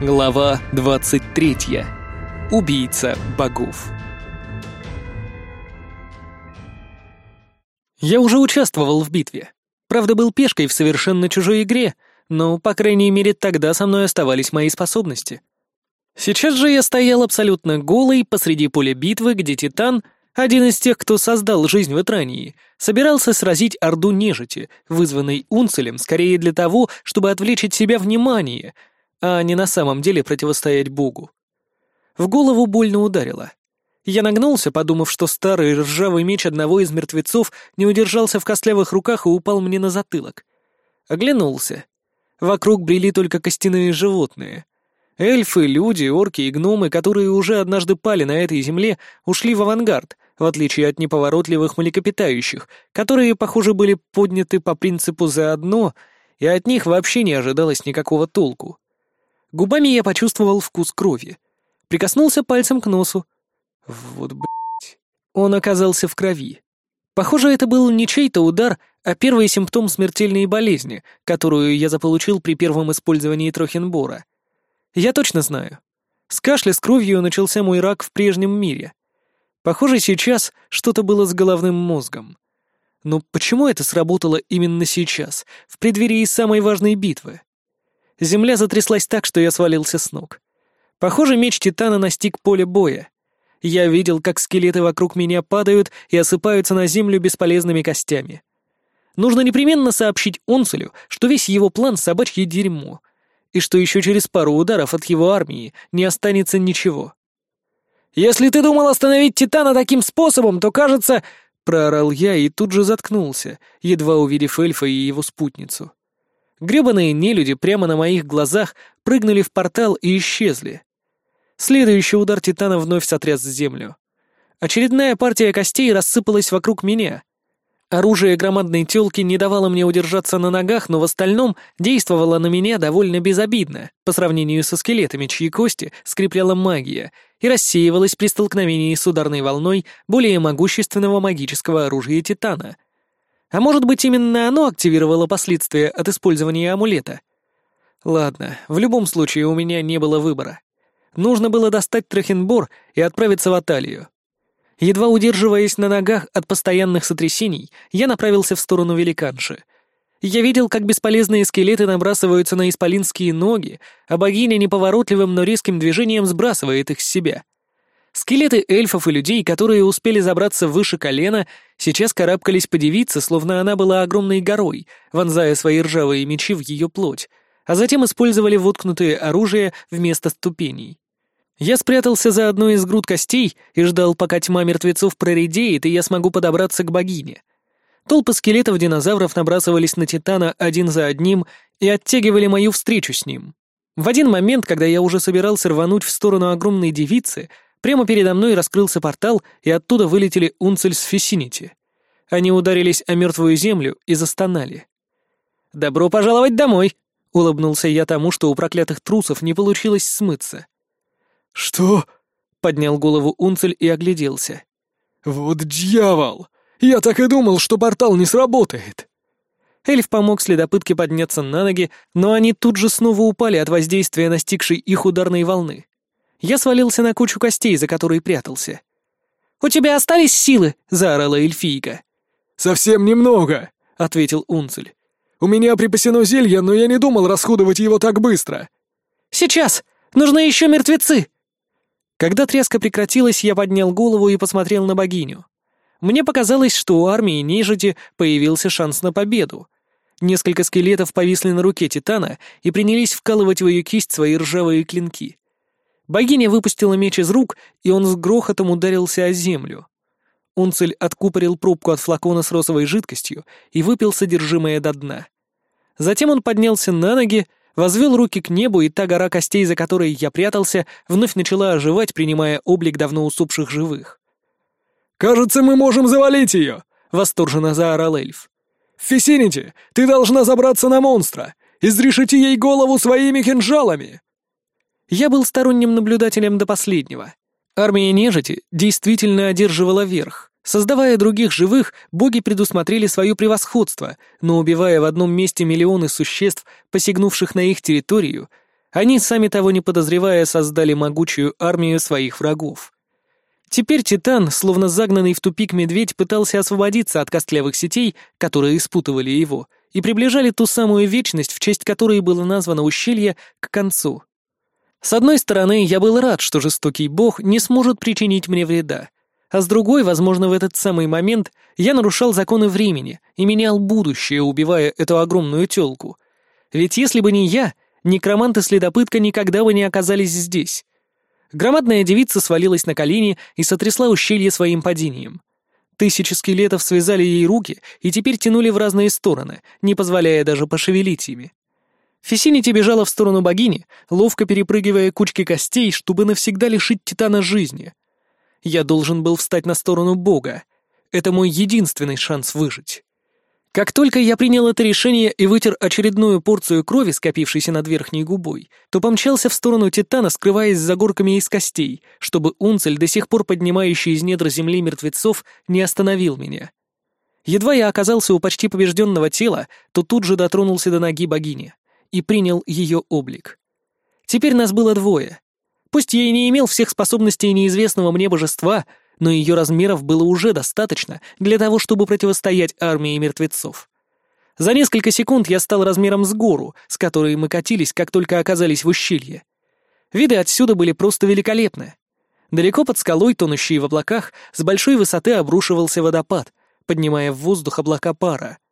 Глава 23. Убийца богов. Я уже участвовал в битве. Правда, был пешкой в совершенно чужой игре, но, по крайней мере, тогда со мной оставались мои способности. Сейчас же я стоял абсолютно голый посреди поля битвы, где Титан, один из тех, кто создал жизнь в Этрании, собирался сразить орду нежити, вызванной Унцелем скорее для того, чтобы отвлечь от себя внимание — а не на самом деле противостоять Богу. В голову больно ударило. Я нагнулся, подумав, что старый ржавый меч одного из мертвецов не удержался в костлявых руках и упал мне на затылок. Оглянулся. Вокруг брели только костяные животные. Эльфы, люди, орки и гномы, которые уже однажды пали на этой земле, ушли в авангард, в отличие от неповоротливых млекопитающих, которые, похоже, были подняты по принципу «заодно», и от них вообще не ожидалось никакого толку. Губами я почувствовал вкус крови. Прикоснулся пальцем к носу. Вот блять. Он оказался в крови. Похоже, это был не чей-то удар, а первый симптом смертельной болезни, которую я заполучил при первом использовании Трохинбора. Я точно знаю. С кашля с кровью начался мой рак в прежнем мире. Похоже, сейчас что-то было с головным мозгом. Но почему это сработало именно сейчас, в преддверии самой важной битвы? Земля затряслась так, что я свалился с ног. Похоже, меч Титана настиг поле боя. Я видел, как скелеты вокруг меня падают и осыпаются на землю бесполезными костями. Нужно непременно сообщить Онцелю, что весь его план — собачье дерьмо, и что еще через пару ударов от его армии не останется ничего. «Если ты думал остановить Титана таким способом, то, кажется...» — проорал я и тут же заткнулся, едва увидев эльфа и его спутницу. Гребаные нелюди прямо на моих глазах прыгнули в портал и исчезли. Следующий удар Титана вновь сотряс землю. Очередная партия костей рассыпалась вокруг меня. Оружие громадной тёлки не давало мне удержаться на ногах, но в остальном действовало на меня довольно безобидно по сравнению со скелетами, чьи кости скрепляла магия и рассеивалась при столкновении с ударной волной более могущественного магического оружия Титана — а может быть, именно оно активировало последствия от использования амулета? Ладно, в любом случае у меня не было выбора. Нужно было достать Трахенбор и отправиться в Аталию. Едва удерживаясь на ногах от постоянных сотрясений, я направился в сторону великанши. Я видел, как бесполезные скелеты набрасываются на исполинские ноги, а богиня неповоротливым, но резким движением сбрасывает их с себя. Скелеты эльфов и людей, которые успели забраться выше колена, сейчас карабкались по девице, словно она была огромной горой, вонзая свои ржавые мечи в ее плоть, а затем использовали воткнутые оружие вместо ступеней. Я спрятался за одной из груд костей и ждал, пока тьма мертвецов проредеет, и я смогу подобраться к богине. Толпы скелетов динозавров набрасывались на Титана один за одним и оттягивали мою встречу с ним. В один момент, когда я уже собирался рвануть в сторону огромной девицы — Прямо передо мной раскрылся портал, и оттуда вылетели Унцель с Фессинити. Они ударились о мертвую землю и застонали. «Добро пожаловать домой!» — улыбнулся я тому, что у проклятых трусов не получилось смыться. «Что?» — поднял голову Унцель и огляделся. «Вот дьявол! Я так и думал, что портал не сработает!» Эльф помог следопытке подняться на ноги, но они тут же снова упали от воздействия настигшей их ударной волны. Я свалился на кучу костей, за которой прятался. «У тебя остались силы?» — заорала эльфийка. «Совсем немного», — ответил Унцель. «У меня припасено зелье, но я не думал расходовать его так быстро». «Сейчас! Нужны еще мертвецы!» Когда треска прекратилась, я поднял голову и посмотрел на богиню. Мне показалось, что у армии нежити появился шанс на победу. Несколько скелетов повисли на руке Титана и принялись вкалывать в ее кисть свои ржавые клинки. Богиня выпустила меч из рук, и он с грохотом ударился о землю. Унцель откупорил пробку от флакона с розовой жидкостью и выпил содержимое до дна. Затем он поднялся на ноги, возвел руки к небу, и та гора костей, за которой я прятался, вновь начала оживать, принимая облик давно усопших живых. «Кажется, мы можем завалить ее!» — восторженно заорал эльф. «Фесинити, ты должна забраться на монстра! Изрешите ей голову своими кинжалами!» Я был сторонним наблюдателем до последнего. Армия нежити действительно одерживала верх. Создавая других живых, боги предусмотрели свое превосходство, но убивая в одном месте миллионы существ, посягнувших на их территорию, они, сами того не подозревая, создали могучую армию своих врагов. Теперь Титан, словно загнанный в тупик медведь, пытался освободиться от костлявых сетей, которые испутывали его, и приближали ту самую вечность, в честь которой было названо ущелье, к концу — с одной стороны, я был рад, что жестокий бог не сможет причинить мне вреда, а с другой, возможно, в этот самый момент я нарушал законы времени и менял будущее, убивая эту огромную тёлку. Ведь если бы не я, некромант и следопытка никогда бы не оказались здесь. Громадная девица свалилась на колени и сотрясла ущелье своим падением. Тысячи скелетов связали ей руки и теперь тянули в разные стороны, не позволяя даже пошевелить ими. Фесинити бежала в сторону богини, ловко перепрыгивая кучки костей, чтобы навсегда лишить Титана жизни. Я должен был встать на сторону бога. Это мой единственный шанс выжить. Как только я принял это решение и вытер очередную порцию крови, скопившейся над верхней губой, то помчался в сторону Титана, скрываясь за горками из костей, чтобы Унцель, до сих пор поднимающий из недр земли мертвецов, не остановил меня. Едва я оказался у почти побежденного тела, то тут же дотронулся до ноги богини и принял ее облик. Теперь нас было двое. Пусть я и не имел всех способностей неизвестного мне божества, но ее размеров было уже достаточно для того, чтобы противостоять армии мертвецов. За несколько секунд я стал размером с гору, с которой мы катились, как только оказались в ущелье. Виды отсюда были просто великолепны. Далеко под скалой, тонущей в облаках, с большой высоты обрушивался водопад, поднимая в воздух облака пара —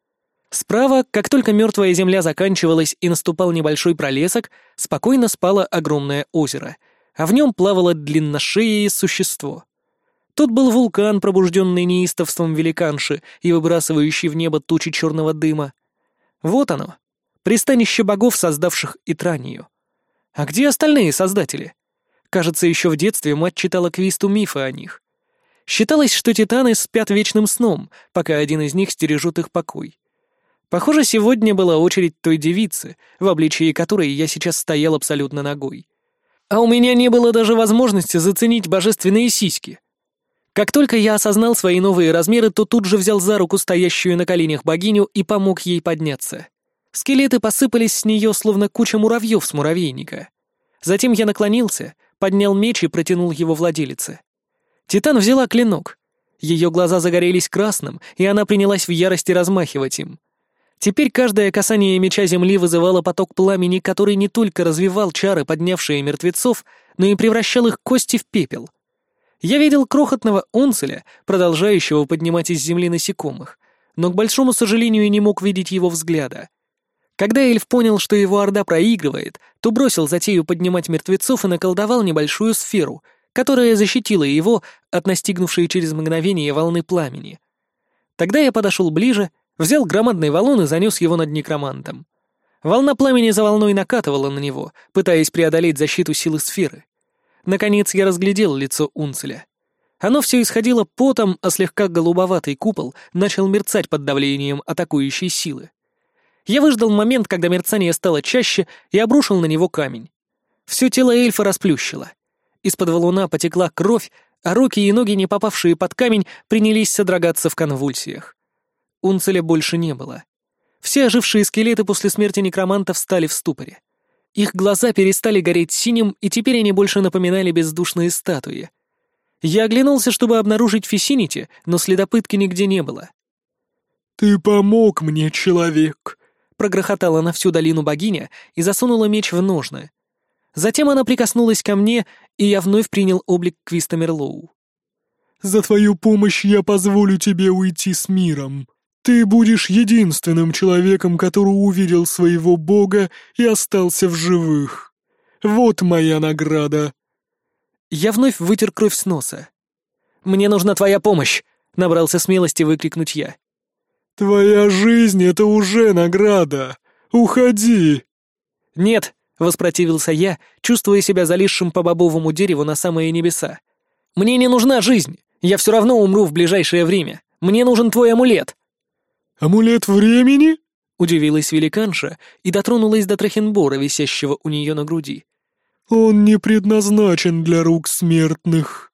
Справа, как только мертвая земля заканчивалась и наступал небольшой пролесок, спокойно спало огромное озеро, а в нем плавало длинношее существо. Тут был вулкан, пробужденный неистовством великанши и выбрасывающий в небо тучи черного дыма. Вот оно, пристанище богов, создавших Итранию. А где остальные создатели? Кажется, еще в детстве мать читала Квисту мифы о них. Считалось, что титаны спят вечным сном, пока один из них стережет их покой. Похоже, сегодня была очередь той девицы, в обличии которой я сейчас стоял абсолютно ногой. А у меня не было даже возможности заценить божественные сиськи. Как только я осознал свои новые размеры, то тут же взял за руку стоящую на коленях богиню и помог ей подняться. Скелеты посыпались с нее, словно куча муравьев с муравейника. Затем я наклонился, поднял меч и протянул его владелице. Титан взяла клинок. Ее глаза загорелись красным, и она принялась в ярости размахивать им. Теперь каждое касание меча земли вызывало поток пламени, который не только развивал чары, поднявшие мертвецов, но и превращал их кости в пепел. Я видел крохотного онцеля, продолжающего поднимать из земли насекомых, но, к большому сожалению, не мог видеть его взгляда. Когда эльф понял, что его орда проигрывает, то бросил затею поднимать мертвецов и наколдовал небольшую сферу, которая защитила его от настигнувшей через мгновение волны пламени. Тогда я подошел ближе — взял громадный валун и занес его над некромантом. Волна пламени за волной накатывала на него, пытаясь преодолеть защиту силы сферы. Наконец я разглядел лицо Унцеля. Оно все исходило потом, а слегка голубоватый купол начал мерцать под давлением атакующей силы. Я выждал момент, когда мерцание стало чаще, и обрушил на него камень. Все тело эльфа расплющило. Из-под валуна потекла кровь, а руки и ноги, не попавшие под камень, принялись содрогаться в конвульсиях. Унцеля больше не было. Все ожившие скелеты после смерти некромантов встали в ступоре. Их глаза перестали гореть синим, и теперь они больше напоминали бездушные статуи. Я оглянулся, чтобы обнаружить Фесинити, но следопытки нигде не было. «Ты помог мне, человек!» Прогрохотала на всю долину богиня и засунула меч в ножны. Затем она прикоснулась ко мне, и я вновь принял облик Квиста Мерлоу. «За твою помощь я позволю тебе уйти с миром», ты будешь единственным человеком, который увидел своего бога и остался в живых. Вот моя награда». Я вновь вытер кровь с носа. «Мне нужна твоя помощь!» — набрался смелости выкрикнуть я. «Твоя жизнь — это уже награда! Уходи!» «Нет!» — воспротивился я, чувствуя себя залившим по бобовому дереву на самые небеса. «Мне не нужна жизнь! Я все равно умру в ближайшее время! Мне нужен твой амулет!» Амулет времени?» — удивилась великанша и дотронулась до Трахенбора, висящего у нее на груди. «Он не предназначен для рук смертных».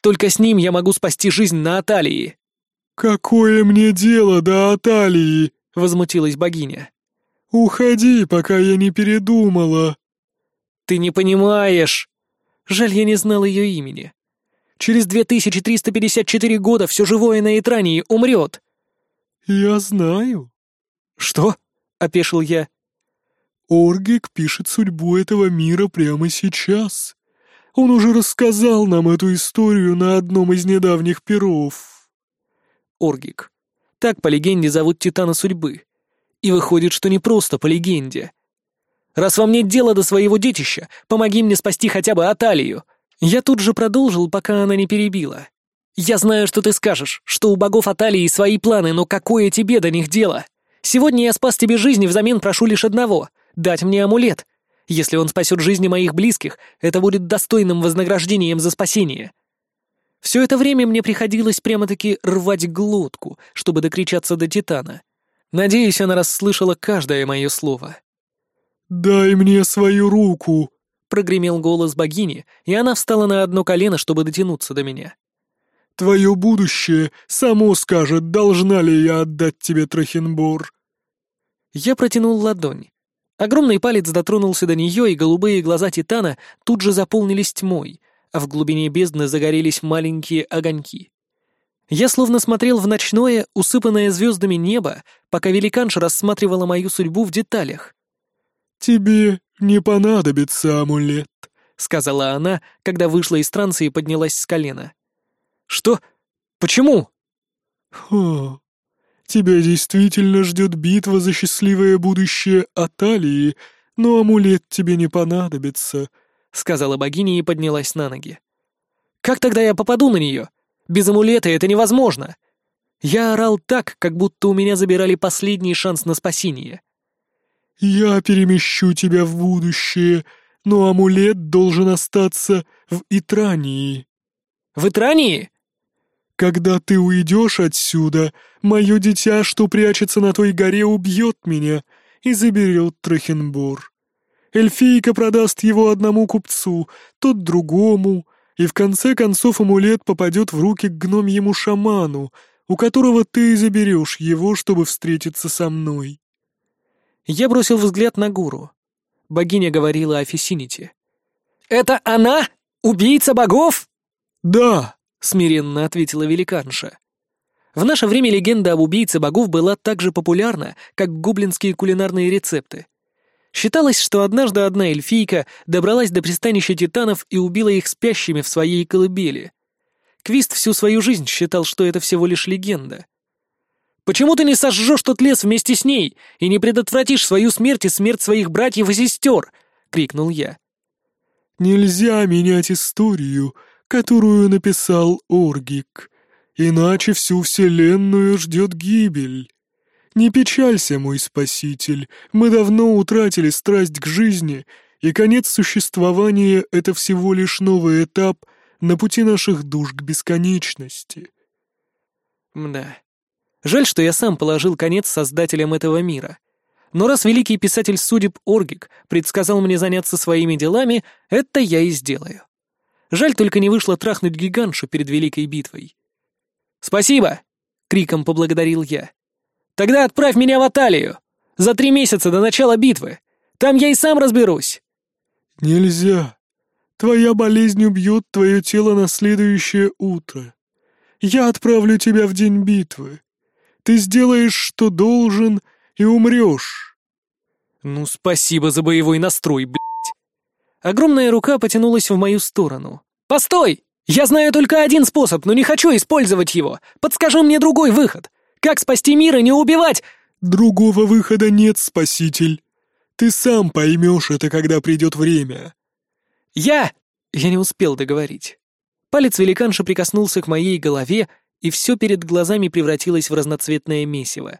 «Только с ним я могу спасти жизнь на Аталии». «Какое мне дело до Аталии?» — возмутилась богиня. «Уходи, пока я не передумала». «Ты не понимаешь!» Жаль, я не знал ее имени. Через 2354 года все живое на Итрании умрет. «Я знаю». «Что?» — опешил я. «Оргик пишет судьбу этого мира прямо сейчас. Он уже рассказал нам эту историю на одном из недавних перов». Оргик. Так, по легенде, зовут Титана Судьбы. И выходит, что не просто по легенде. «Раз во мне дело до своего детища, помоги мне спасти хотя бы Аталию». Я тут же продолжил, пока она не перебила. Я знаю, что ты скажешь, что у богов Аталии свои планы, но какое тебе до них дело? Сегодня я спас тебе жизнь и взамен прошу лишь одного — дать мне амулет. Если он спасет жизни моих близких, это будет достойным вознаграждением за спасение. Все это время мне приходилось прямо-таки рвать глотку, чтобы докричаться до Титана. Надеюсь, она расслышала каждое мое слово. «Дай мне свою руку!» — прогремел голос богини, и она встала на одно колено, чтобы дотянуться до меня. Твое будущее само скажет, должна ли я отдать тебе Трахенбор». Я протянул ладонь. Огромный палец дотронулся до нее, и голубые глаза Титана тут же заполнились тьмой, а в глубине бездны загорелись маленькие огоньки. Я словно смотрел в ночное, усыпанное звездами небо, пока великанша рассматривала мою судьбу в деталях. «Тебе не понадобится амулет», — сказала она, когда вышла из транса и поднялась с колена. Что? Почему?» «Хо... Тебя действительно ждет битва за счастливое будущее Аталии, но амулет тебе не понадобится», — сказала богиня и поднялась на ноги. «Как тогда я попаду на нее? Без амулета это невозможно!» Я орал так, как будто у меня забирали последний шанс на спасение. «Я перемещу тебя в будущее, но амулет должен остаться в Итрании». «В Итрании?» Когда ты уйдешь отсюда, мое дитя, что прячется на той горе, убьет меня и заберет Трахенбор. Эльфийка продаст его одному купцу, тот другому, и в конце концов амулет попадет в руки к гномьему шаману, у которого ты заберешь его, чтобы встретиться со мной». Я бросил взгляд на гуру. Богиня говорила о Фесинити. «Это она? Убийца богов?» «Да!» Смиренно ответила великанша. В наше время легенда об убийце богов была так же популярна, как гоблинские кулинарные рецепты. Считалось, что однажды одна эльфийка добралась до пристанища титанов и убила их спящими в своей колыбели. Квист всю свою жизнь считал, что это всего лишь легенда. «Почему ты не сожжешь тот лес вместе с ней и не предотвратишь свою смерть и смерть своих братьев и сестер?» — крикнул я. «Нельзя менять историю», которую написал Оргик. Иначе всю вселенную ждет гибель. Не печалься, мой спаситель, мы давно утратили страсть к жизни, и конец существования — это всего лишь новый этап на пути наших душ к бесконечности. Мда. Жаль, что я сам положил конец создателям этого мира. Но раз великий писатель судеб Оргик предсказал мне заняться своими делами, это я и сделаю. Жаль, только не вышло трахнуть гигантшу перед великой битвой. «Спасибо!» — криком поблагодарил я. «Тогда отправь меня в Аталию! За три месяца до начала битвы! Там я и сам разберусь!» «Нельзя! Твоя болезнь убьет твое тело на следующее утро. Я отправлю тебя в день битвы. Ты сделаешь, что должен, и умрешь!» «Ну, спасибо за боевой настрой, блядь!» Огромная рука потянулась в мою сторону. «Постой! Я знаю только один способ, но не хочу использовать его. Подскажи мне другой выход. Как спасти мир и не убивать?» «Другого выхода нет, спаситель. Ты сам поймешь это, когда придет время». «Я...» Я не успел договорить. Палец великанша прикоснулся к моей голове, и все перед глазами превратилось в разноцветное месиво.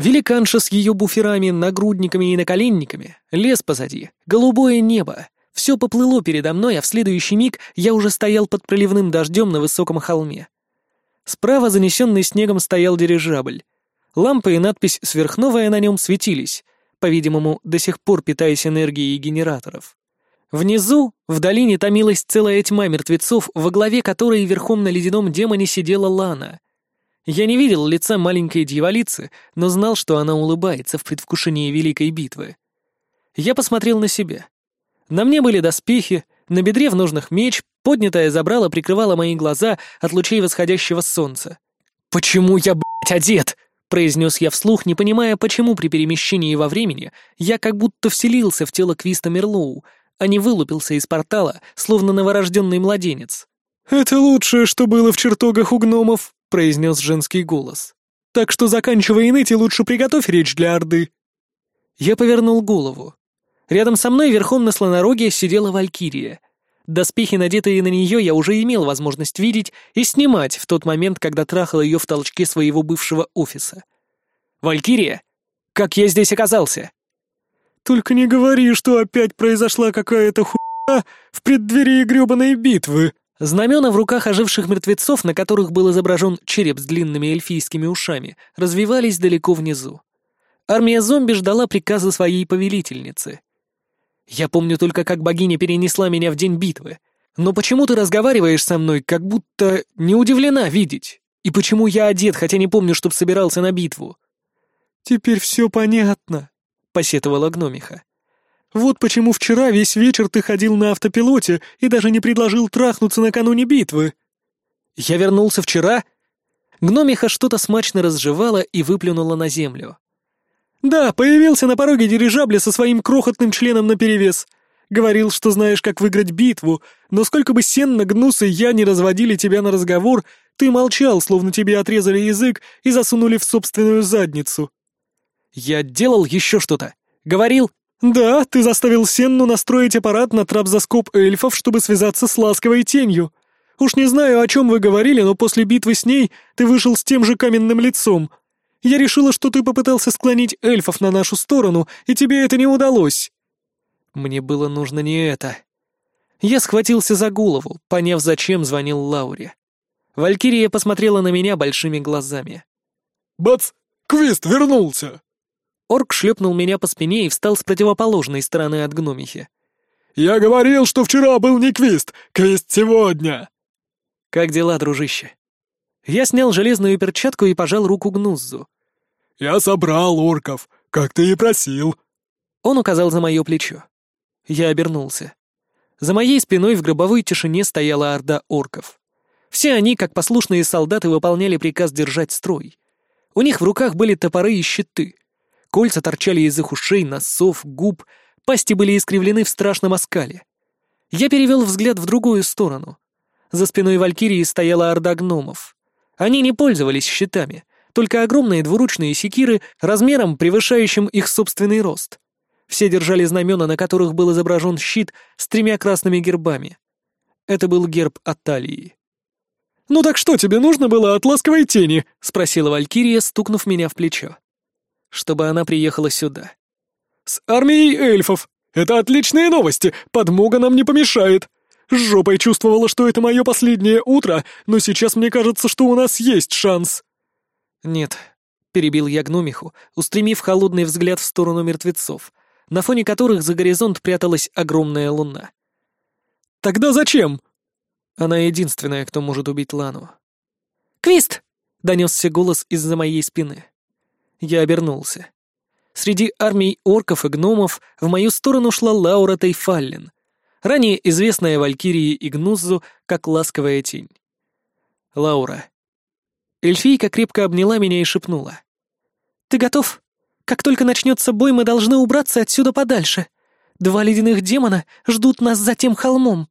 Великанша с ее буферами, нагрудниками и наколенниками, лес позади, голубое небо. Все поплыло передо мной, а в следующий миг я уже стоял под проливным дождем на высоком холме. Справа, занесенный снегом, стоял дирижабль. Лампы и надпись «Сверхновая» на нем светились, по-видимому, до сих пор питаясь энергией генераторов. Внизу, в долине, томилась целая тьма мертвецов, во главе которой верхом на ледяном демоне сидела Лана — я не видел лица маленькой дьяволицы, но знал, что она улыбается в предвкушении великой битвы. Я посмотрел на себя. На мне были доспехи, на бедре в нужных меч, поднятая забрала прикрывала мои глаза от лучей восходящего солнца. «Почему я, блядь, одет?» — произнес я вслух, не понимая, почему при перемещении во времени я как будто вселился в тело Квиста Мерлоу, а не вылупился из портала, словно новорожденный младенец. «Это лучшее, что было в чертогах у гномов», — произнес женский голос. «Так что заканчивая ныть и лучше приготовь речь для Орды». Я повернул голову. Рядом со мной верхом на слонороге сидела Валькирия. Доспехи, надетые на нее, я уже имел возможность видеть и снимать в тот момент, когда трахал ее в толчке своего бывшего офиса. «Валькирия, как я здесь оказался?» «Только не говори, что опять произошла какая-то хуйня в преддверии грёбаной битвы», Знамена в руках оживших мертвецов, на которых был изображен череп с длинными эльфийскими ушами, развивались далеко внизу. Армия зомби ждала приказа своей повелительницы. Я помню только, как богиня перенесла меня в день битвы. Но почему ты разговариваешь со мной, как будто не удивлена видеть? И почему я одет, хотя не помню, чтоб собирался на битву? «Теперь все понятно», — посетовала гномиха. Вот почему вчера весь вечер ты ходил на автопилоте и даже не предложил трахнуться накануне битвы. Я вернулся вчера? Гномиха что-то смачно разжевала и выплюнула на землю. Да, появился на пороге дирижабля со своим крохотным членом наперевес. Говорил, что знаешь, как выиграть битву, но сколько бы Сенна, Гнус и я не разводили тебя на разговор, ты молчал, словно тебе отрезали язык и засунули в собственную задницу. Я делал еще что-то. Говорил, «Да, ты заставил Сенну настроить аппарат на трапзоскоп эльфов, чтобы связаться с ласковой тенью. Уж не знаю, о чем вы говорили, но после битвы с ней ты вышел с тем же каменным лицом. Я решила, что ты попытался склонить эльфов на нашу сторону, и тебе это не удалось». Мне было нужно не это. Я схватился за голову, поняв, зачем звонил Лауре. Валькирия посмотрела на меня большими глазами. «Бац! Квест вернулся!» Орк шлепнул меня по спине и встал с противоположной стороны от гномихи. «Я говорил, что вчера был не квест, квест сегодня!» «Как дела, дружище?» Я снял железную перчатку и пожал руку Гнуззу. «Я собрал орков, как ты и просил!» Он указал за мое плечо. Я обернулся. За моей спиной в гробовой тишине стояла орда орков. Все они, как послушные солдаты, выполняли приказ держать строй. У них в руках были топоры и щиты — Кольца торчали из их ушей, носов, губ, пасти были искривлены в страшном оскале. Я перевел взгляд в другую сторону. За спиной Валькирии стояла орда гномов. Они не пользовались щитами, только огромные двуручные секиры размером превышающим их собственный рост. Все держали знамена, на которых был изображен щит с тремя красными гербами. Это был герб Аталии. «Ну так что тебе нужно было от ласковой тени?» — спросила Валькирия, стукнув меня в плечо чтобы она приехала сюда. «С армией эльфов! Это отличные новости! Подмога нам не помешает!» Жопой чувствовала, что это мое последнее утро, но сейчас мне кажется, что у нас есть шанс. «Нет», — перебил я гномиху, устремив холодный взгляд в сторону мертвецов, на фоне которых за горизонт пряталась огромная луна. «Тогда зачем?» Она единственная, кто может убить Лану. «Квист!» — донесся голос из-за моей спины. Я обернулся. Среди армий орков и гномов в мою сторону шла Лаура Тейфаллин, ранее известная Валькирии и Гнуззу как «Ласковая тень». Лаура. Эльфийка крепко обняла меня и шепнула. «Ты готов? Как только начнется бой, мы должны убраться отсюда подальше. Два ледяных демона ждут нас за тем холмом».